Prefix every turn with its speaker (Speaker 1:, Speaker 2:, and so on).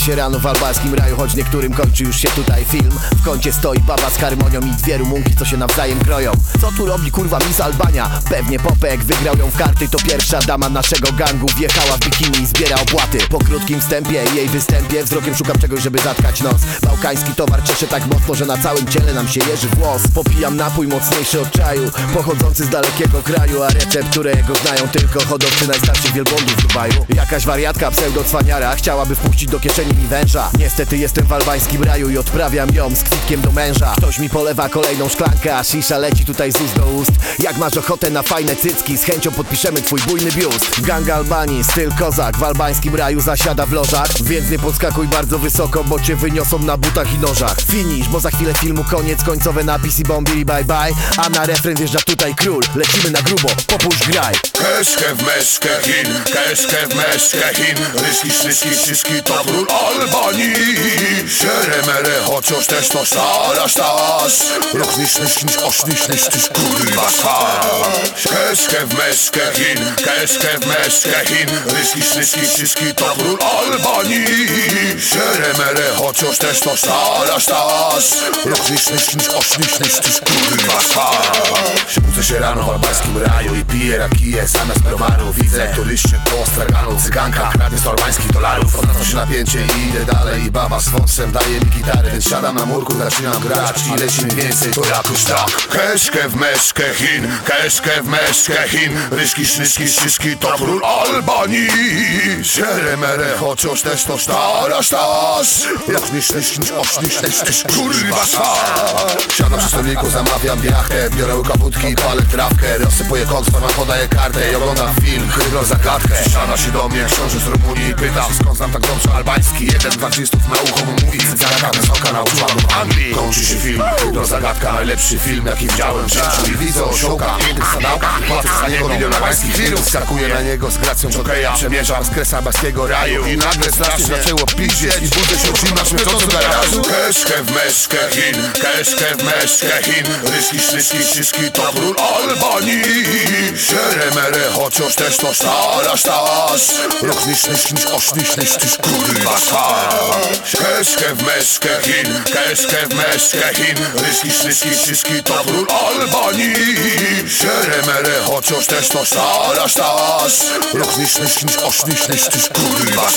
Speaker 1: się rano w albańskim raju Choć niektórym kończy już się tutaj film. W kącie stoi baba z harmonią i dwie rumunki, co się nawzajem kroją. Co tu robi kurwa Miss Albania? Pewnie Popek wygrał ją w karty To pierwsza dama naszego gangu. Wjechała w bikini i zbiera opłaty. Po krótkim wstępie i jej występie Wzrokiem szukam czegoś, żeby zatkać nos. Bałkański towar cieszy tak mocno, że na całym ciele nam się jeży włos. Popijam napój mocniejszy od czaju Pochodzący z dalekiego kraju A recepturę jego znają tylko hodowcy najstarszych wielbłądów w Dubaju. Jakaś wariatka pseudo-cwaniara Chciałaby wpuścić do kieszeni mi węża. Niestety jestem w albańskim raju i odprawiam ją z kwitkiem do męża. Ktoś mi polewa kolejną szklankę, a shisha leci tutaj z ust do ust. Jak masz ochotę na fajne cycki, z chęcią podpiszemy twój bujny biust. Gang Albanii, styl kozak, w albańskim raju zasiada w lożach. Więc nie podskakuj bardzo wysoko, bo cię wyniosą na butach i nożach. Finish, bo za chwilę filmu koniec, końcowe napisy bombili bye bye. A na refren wjeżdża tutaj król, lecimy na grubo, popuść graj.
Speaker 2: Keszkę w meszkę Chin, keszkę w meszkę Chin. Ryski, szryski, szyszki to król Albanii. Szeremere, chociaż też to szara sztas. Oś, niż, niż, niż, kurwa szas Keszkę w meszkę Chin, keszkę w meszkę Chin. Ryski, szryski, szyszki to król Albanii. Szeremere, chociaż też to szara sztas Rok niż, niż, niż, oś, niż, niż, niż, kurwa szas Budzę się rano w albańskim raju i piję rakiję zamiast browaru Widzę turyście po straganą cyganka. Kradnie 100 albańskich dolarów Odwraca się napięcie i idę dalej. I baba z wąsem daje mi gitarę Więc siadam na murku, zaczynam grać. I leci mi więcej, to jakoś tak. Keszkę w meszkę Chin Keszkę w meszkę Chin. Ryszki, sznyszki, szyszki to król Albanii. Szeremere, chociaż też to stara sztas Jak oś, niż, niż, niż, kurwa Siadam przy stoliku, zamawiam biachę Biorę wódki, palę trawkę. Rozsypuję koks, mam podaję kartę I oglądam film, chyba zagadkę. Siada się do mnie książę z Rumunii pyta Skąd znam tak dobrze albański? Jeden z na ucho mówi Cyganka bez oka nauczyła go w Anglii. Kończy się film, chyba zagadka Najlepszy film jaki widziałem w życiu. I widzę osiołka, innych sadałka Płacę za niego milion albańskich lirów Skakuję na niego z gracją jokeja Przemierzam z kres albańskiego raju. I nagle strasznie zaczęło piździeć I budzę się oczyma śmierdząco garażu. Keszkę w meszkę Chin Keszkę w meszkę Chin. Ryszki, sznyszki, szyszki to król Albanii. Szeremere, chociaż też to szara sztas Rok niż, niż, niż, oś, niż, niż, niż, kurwa szas Keszkę w meszkę Chin Keszkę w meszkę Chin. Ryszki, sznyszki, szyszki to król Albanii. Szeremere, chociaż też to szara sztas niż, niż, oś, niż, niż, niż, kurwa